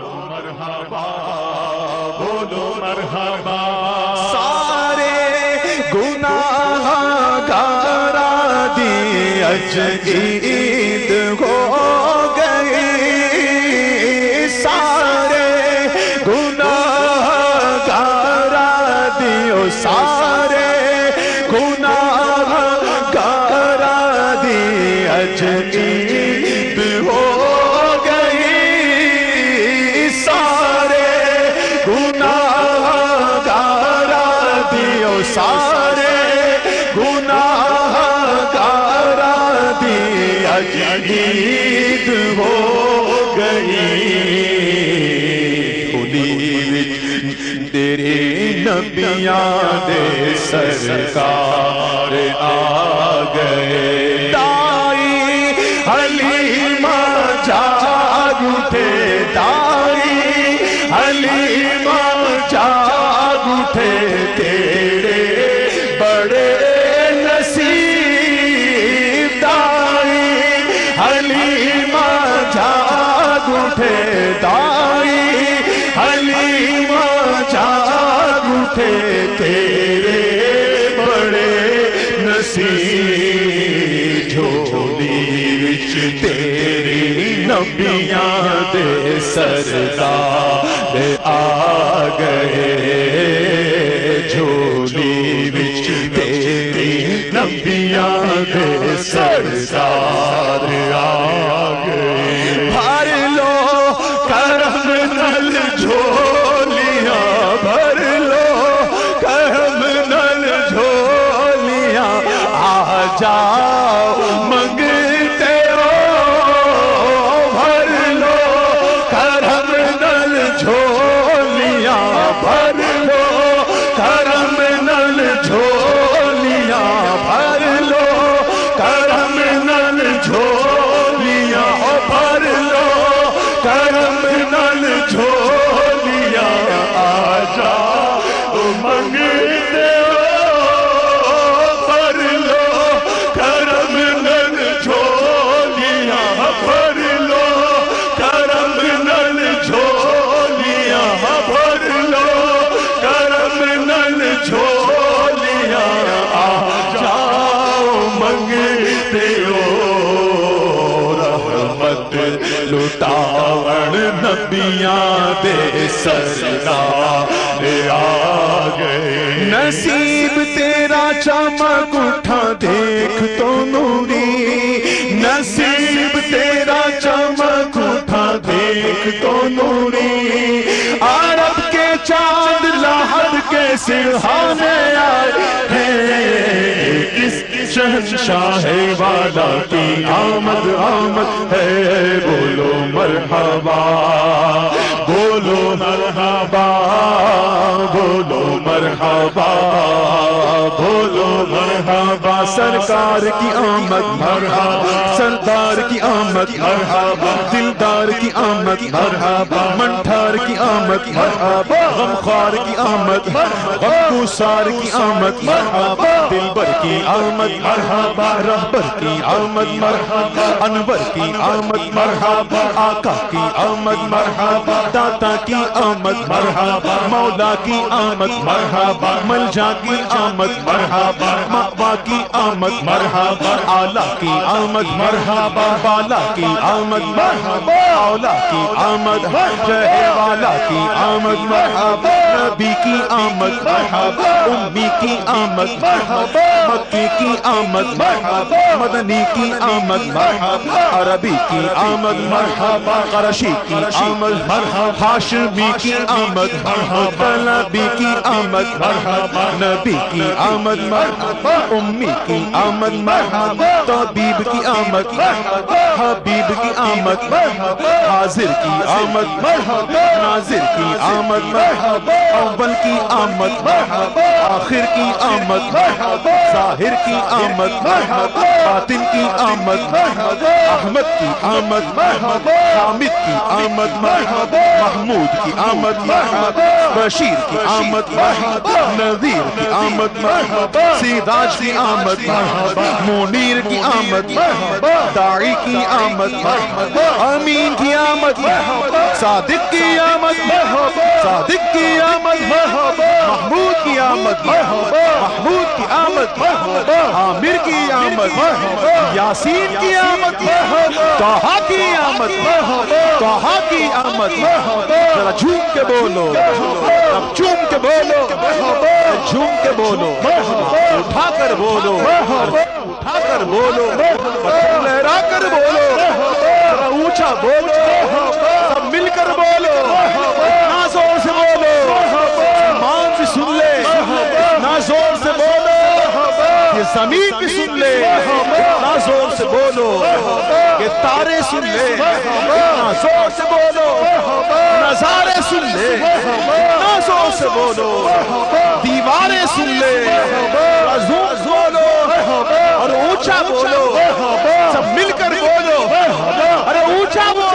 مرحبا بولو مرحبا سارے گناہ گارا دی اج عید ہو گئی دے سرکار آ گئے دائی علی تھے تیرے بڑے نصیب جھولی وچ تیری نبیاں دے سردار جاؤ رحمت لٹاون نبیاں دے سردار آ گئے۔ نصیب تیرا چمک اٹھا، دیکھ تو نوری۔ نصیب تیرا چمک اٹھا، دیکھ تو نوری۔ عرب کے چاند لاہر کے سرحانے آئے۔ ہیں شہنشاہ والا کی آمد آمد ہے، بولو مرحبا بولو مرحبا بولو مرحبا بولو مرحبا، سرکار کی آمد مرحبا، سردار کی آمد مرحبا، دلدار کی آمد مرحبا، منٹھار کی آمد مرحبا، غمخوار کی آمد غم سار کی آمد مرحبا، دلبر کی آمد مرحبا رہبر کی آمد مرحبا انور کی آمد مرحبا آقا کی آمد مرحبا داتا کی آمد مرحبا مولا کی آمد مرحبا ملجا کی آمد مرحبا مقبا کی آمد مرحبا آلہ کی آمد مرحبا بالا کی آمد مرحبا اولا کی آمد جہے والا کی آمد مرحبا نبی کی آمد مرحبا امی کی آمد مرحبا مکی کی آمد مرحبا مدنی کی آمد مرحبا عربی کی آمد مرحبا قرشی کی آمد مرحبا ہاشمی کی آمد مرحبا نبی کی آمد مرحبا نبی کی آمد مرحبا امی کی آمد مرحبا طبیب کی آمد مرحبا حبیب کی آمد مرحبا حاضر کی آمد مرحبا ناظر کی آمد مرحبا اول کی آمد مرحبا آخر کی آمد ظاہر کی آمد باطن کی آمد احمد کی آمد حامد کی آمد محمود کی آمد بشیر کی آمد مرحبا نذیر کی آمد مرحبا سیداج کی آمد مرحبا منیر کی آمد مرحبا داعی کی آمد مرحبا امین کی آمد مرحبا صادق کی آمد صادق کی آمد محمود کی آمد محمود کی آمد عامر کی آمد یاسین کی آمد توحا کی آمد توحا کی آمد ذرا جھوم کے بولو. اب جھوم کے بولو. جھوم کے بولو. اٹھا کر بولو. اٹھا کر بولو. لہرا کر بولو. ذرا اونچا بولو. سب مل کر بولو نا زور سے بولو مان بھی سن لے نا زور سے بولو یہ زمین بھی سن لے۔ نا زور سے بولو یہ تارے سن لے۔ نا زور سے بولو۔ نظارے سن لے۔ نا زور سے بولو۔ دیواریں سن لے۔ نا زور بولو۔ اور اونچا بولو۔ سب مل کر بولو۔ ارے اونچا بولو۔